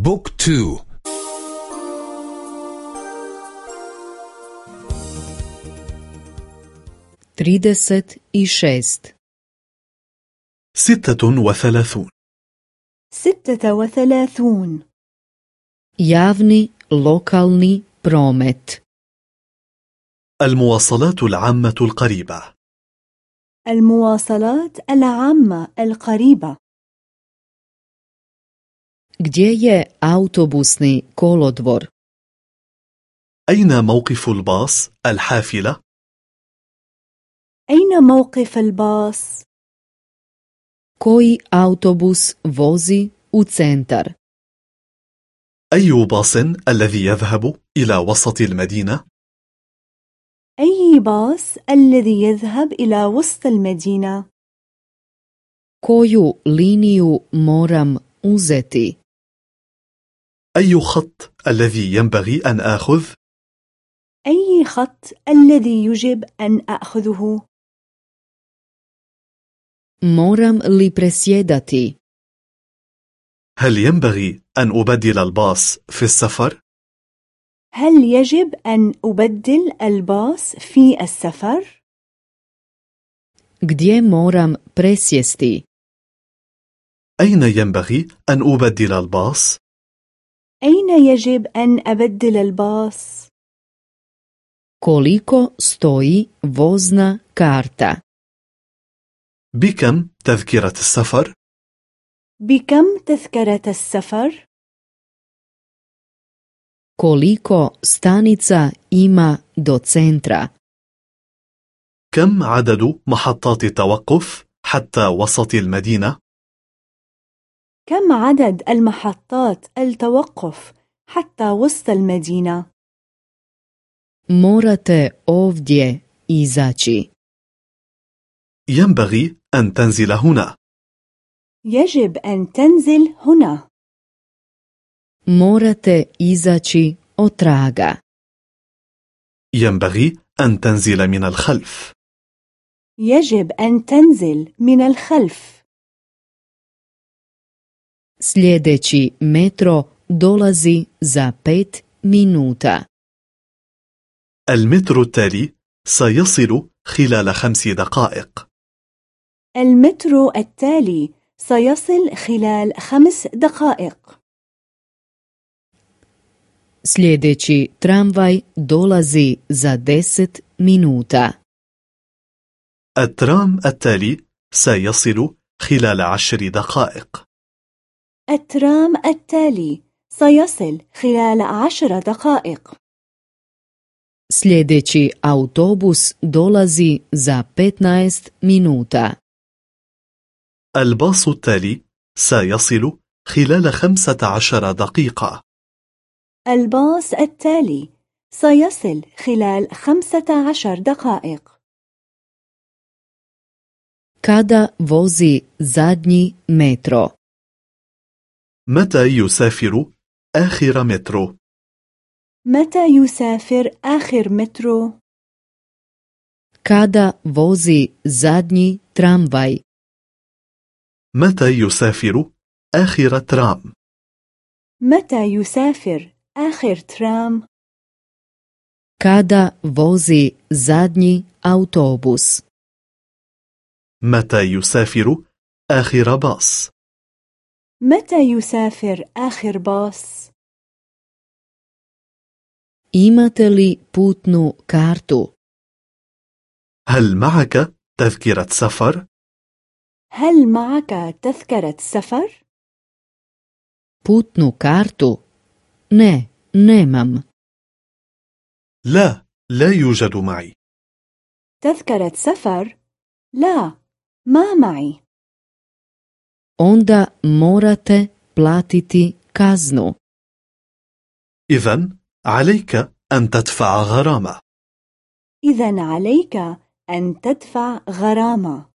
بوك تو. trideset i šest ستة وثلاثون. ستة وثلاثون. javni lokalni promet المواصلات العامة القريبة. المواصلات العامة القريبة. Gdje je autobusni kolodvor أين موقف الباص الحافلة؟ أين موقف الباص؟ koji autobus vozi u centar أي باص الذي يذهب إلى وسط المدينة؟ أي باص الذي يذهب إلى وسط المدينة؟ koju liniju moram uzeti أي خط الذي ينبغي أن آخذ؟ أي خط الذي يجب أن أخذه؟ moram li presjedati هل ينبغي أن أبدل الباص في السفر؟ هل يجب أن أبدل الباص في السفر؟ gdje moram presjesti أين ينبغي أن أبدل الباص؟ أين يجب أن أبدل الباص؟ koliko stoji vozna karta بكم تذكرة السفر؟ بكم تذكرة السفر؟ koliko stanica ima do centra كم عدد محطات التوقف حتى وسط المدينة؟ كم عدد المحطات التوقف حتى وسط المدينة؟ morate ovdje izaći. ينبغي أن تنزل هنا. يجب أن تنزل هنا. Morate izaći otraga ينبغي أن تنزل من الخلف. يجب أن تنزل من الخلف. Sljedeći metro dolazi za pet minuta. المترو التالي سيصل خلال خمس دقائق المترو التالي سيصل خلال خمس دقائق sljedeći tramvaj dolazi za deset minuta. الترام التالي سيصل خلال عشر دقائق الترام التالي سيصل خلال عشر دقائق. sljedeći autobus dolazi za 15 minuta الباص التالي سيصل خلال خمسة عشر دقيقة. الباص التالي سيصل خلال خمسة عشر دقائق. Kada vozi zadnji metro? متى يسافر آخر مترو؟ متى يسافر آخر مترو؟ kada vozi zadnji tramvaj متى يسافر آخر ترام؟ متى يسافر آخر ترام؟ kada vozi zadnji autobus متى يسافر آخر باص؟ متى يسافر آخر باص؟ imate li putnu kartu هل معك تذكرة سفر؟ هل معك تذكرة سفر؟ putnu kartu ne nemam لا، لا يوجد معي تذكرة سفر؟ لا، ما معي onda morate platiti kaznu. إذا عليك أن تدفع غرامة. إذا عليك أن تدفع غرامة.